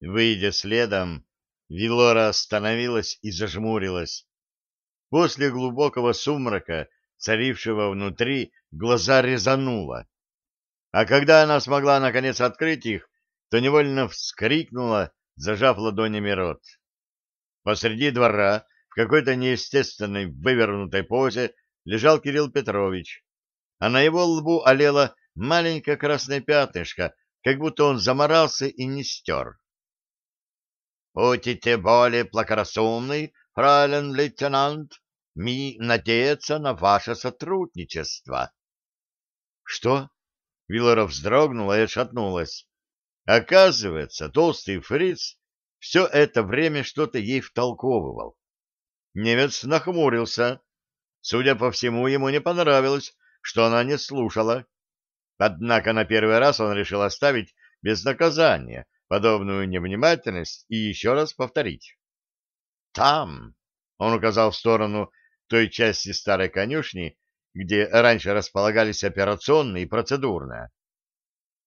Выйдя следом, Вилора остановилась и зажмурилась. После глубокого сумрака, царившего внутри, глаза резануло. А когда она смогла наконец открыть их, то невольно вскрикнула, зажав ладонями рот. Посреди двора, в какой-то неестественной вывернутой позе, лежал Кирилл Петрович, а на его лбу олело маленькое красное пятнышко, как будто он заморался и не стер. — Будете более благоразумный, фрайлен лейтенант, ми надеяться на ваше сотрудничество. — Что? — Вилора вздрогнула и отшатнулась. Оказывается, толстый фриц все это время что-то ей втолковывал. Немец нахмурился. Судя по всему, ему не понравилось, что она не слушала. Однако на первый раз он решил оставить без наказания подобную невнимательность и еще раз повторить. «Там!» — он указал в сторону той части старой конюшни, где раньше располагались операционные и процедурная.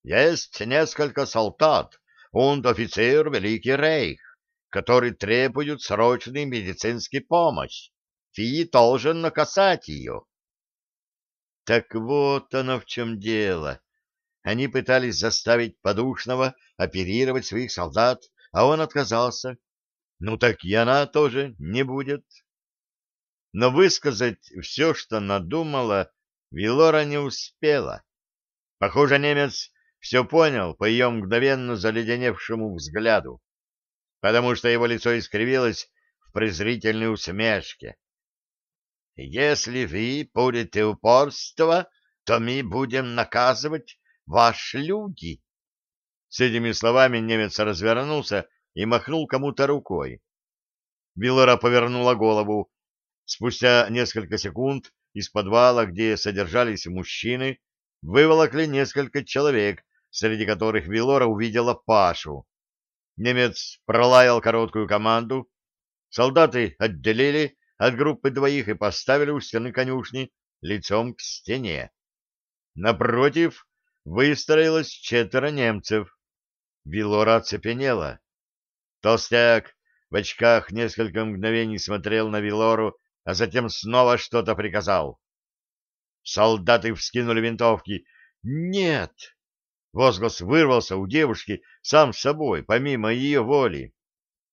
«Есть несколько солдат, und офицер Великий Рейх, которые требуют срочной медицинской помощи. Фи должен наказать ее. Так вот оно в чем дело. Они пытались заставить подушного оперировать своих солдат, а он отказался. Ну так и она тоже не будет. Но высказать все, что надумала, Вилора не успела. Похоже, немец все понял по ее мгновенно заледеневшему взгляду, потому что его лицо искривилось в презрительной усмешке. «Если вы будете упорство, то мы будем наказывать ваши люди». С этими словами немец развернулся и махнул кому-то рукой. Виллера повернула голову. Спустя несколько секунд из подвала, где содержались мужчины, выволокли несколько человек среди которых Вилора увидела Пашу. Немец пролаял короткую команду. Солдаты отделили от группы двоих и поставили у стены конюшни лицом к стене. Напротив выстроилось четверо немцев. Вилора оцепенела. Толстяк в очках несколько мгновений смотрел на Вилору, а затем снова что-то приказал. Солдаты вскинули винтовки. «Нет!» Возглас вырвался у девушки сам собой, помимо ее воли.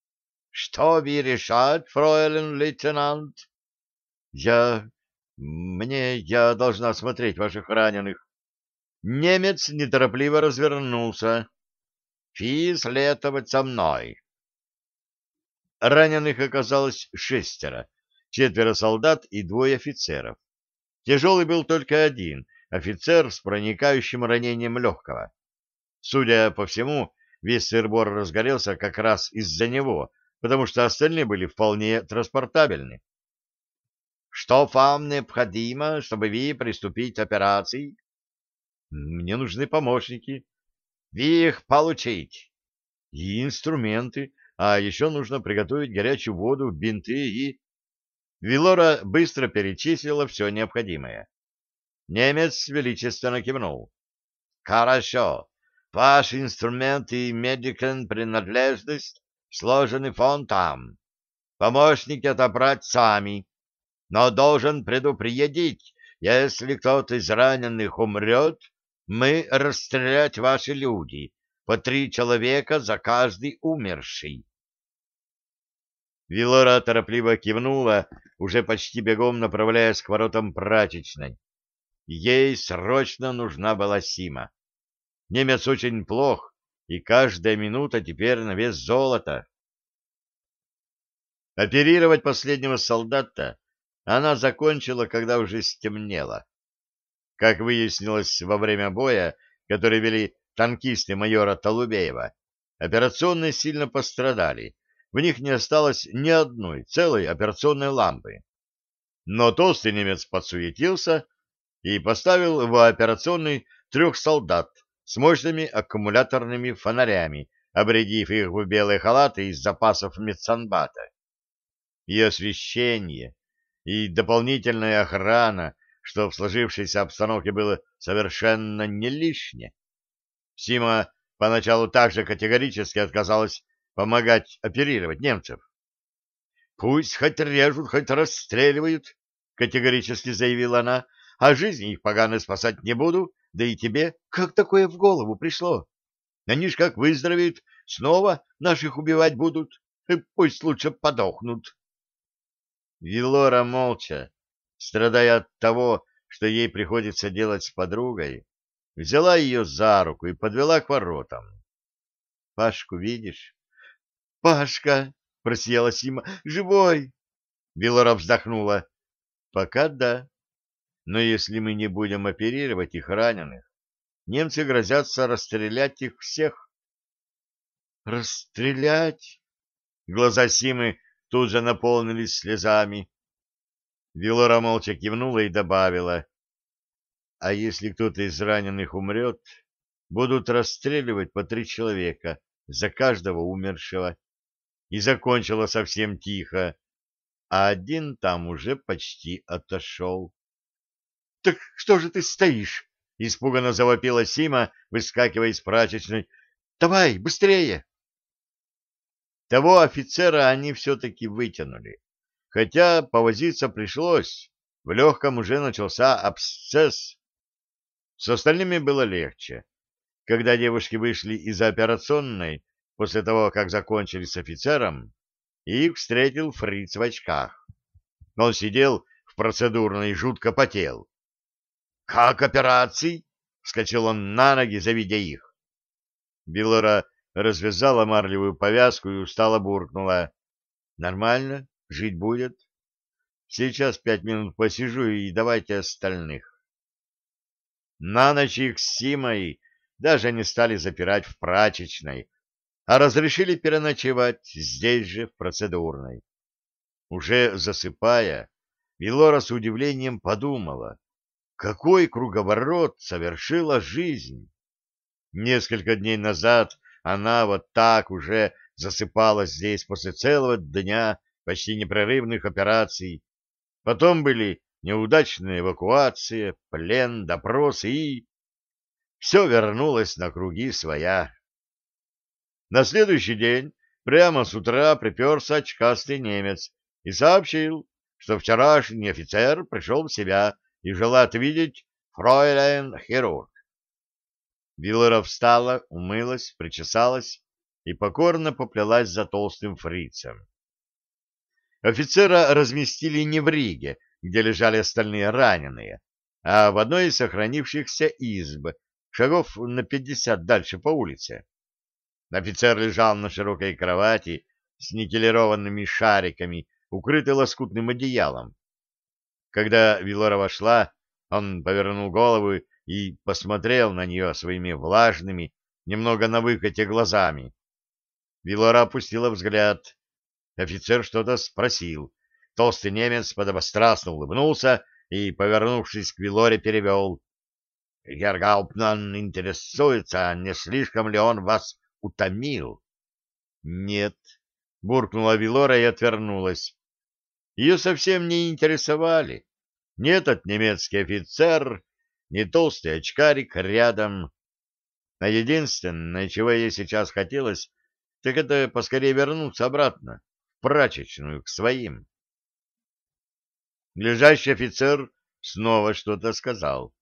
— Что вы решать, фройлен лейтенант? — Я... мне... я должна осмотреть ваших раненых. Немец неторопливо развернулся. — Фи следовать со мной. Раненых оказалось шестеро, четверо солдат и двое офицеров. Тяжелый был только один, офицер с проникающим ранением легкого. Судя по всему, весь сырбор разгорелся как раз из-за него, потому что остальные были вполне транспортабельны. «Что вам необходимо, чтобы вы приступить к операции?» «Мне нужны помощники». «Вы их получить». «И инструменты, а еще нужно приготовить горячую воду, бинты и...» Вилора быстро перечислила все необходимое. Немец величественно кивнул. «Хорошо. Ваши инструменты и медикин принадлежность сложены фон там. Помощники отобрать сами. Но должен предупредить, если кто-то из раненых умрет, мы расстрелять ваши люди, по три человека за каждый умерший. Вилора торопливо кивнула, уже почти бегом направляясь к воротам прачечной. Ей срочно нужна была Сима. Немец очень плох, и каждая минута теперь на вес золота. Оперировать последнего солдата она закончила, когда уже стемнело. Как выяснилось во время боя, который вели танкисты майора Толубеева, операционные сильно пострадали. В них не осталось ни одной целой операционной лампы. Но толстый немец подсуетился и поставил в операционный трех солдат с мощными аккумуляторными фонарями, обредив их в белые халаты из запасов медсанбата. И освещение, и дополнительная охрана, что в сложившейся обстановке было совершенно не лишнее. Сима поначалу также категорически отказалась помогать оперировать немцев. — Пусть хоть режут, хоть расстреливают, — категорически заявила она, — а жизни их погано спасать не буду, да и тебе как такое в голову пришло? Они ж как выздоровеют, снова наших убивать будут, и пусть лучше подохнут. Вилора молча, страдая от того, что ей приходится делать с подругой, взяла ее за руку и подвела к воротам. — Пашку видишь? — Пашка! — просияла Сима. — Живой! Вилора вздохнула. — Пока да. Но если мы не будем оперировать их раненых, немцы грозятся расстрелять их всех. — Расстрелять? Глаза Симы тут же наполнились слезами. Вилора молча кивнула и добавила. — А если кто-то из раненых умрет, будут расстреливать по три человека за каждого умершего. И закончила совсем тихо, а один там уже почти отошел. — Так что же ты стоишь? — испуганно завопила Сима, выскакивая из прачечной. — Давай, быстрее! Того офицера они все-таки вытянули, хотя повозиться пришлось, в легком уже начался абсцесс. С остальными было легче. Когда девушки вышли из операционной, после того, как закончили с офицером, их встретил фриц в очках. Он сидел в процедурной и жутко потел. «Как операции?» — вскочил он на ноги, завидя их. Белора развязала марлевую повязку и устало буркнула. «Нормально, жить будет. Сейчас пять минут посижу и давайте остальных». На ночь их с Симой даже не стали запирать в прачечной, а разрешили переночевать здесь же, в процедурной. Уже засыпая, Вилора с удивлением подумала, какой круговорот совершила жизнь. Несколько дней назад она вот так уже засыпала здесь после целого дня почти непрерывных операций. Потом были неудачная эвакуация, плен, допрос и... Все вернулось на круги своя. На следующий день прямо с утра приперся очкастый немец и сообщил, что вчерашний офицер пришел в себя и желает видеть фройлен-хирург. Виллера встала, умылась, причесалась и покорно поплелась за толстым фрицем. Офицера разместили не в Риге, где лежали остальные раненые, а в одной из сохранившихся изб, шагов на пятьдесят дальше по улице. Офицер лежал на широкой кровати с никелированными шариками, укрытый лоскутным одеялом. Когда Вилора вошла, он повернул голову и посмотрел на нее своими влажными, немного на выкате глазами. Вилора опустила взгляд. Офицер что-то спросил. Толстый немец подобострастно улыбнулся и, повернувшись к Вилоре, перевел. — Гергауптман интересуется, не слишком ли он вас утомил? — Нет, — буркнула Вилора и отвернулась. Ее совсем не интересовали. Ни этот немецкий офицер, ни толстый очкарик рядом. А единственное, чего ей сейчас хотелось, так это поскорее вернуться обратно, прачечную, к своим. Лежащий офицер снова что-то сказал.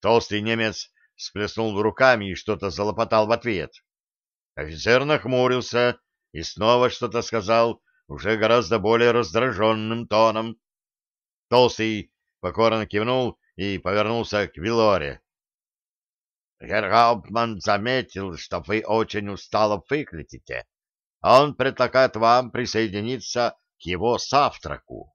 Толстый немец сплеснул руками и что-то залопотал в ответ. Офицер нахмурился и снова что-то сказал, уже гораздо более раздраженным тоном. Толстый покорно кивнул и повернулся к Вилоре. Герр Гауптман заметил, что вы очень устало выглядите. Он предлагает вам присоединиться к его завтраку.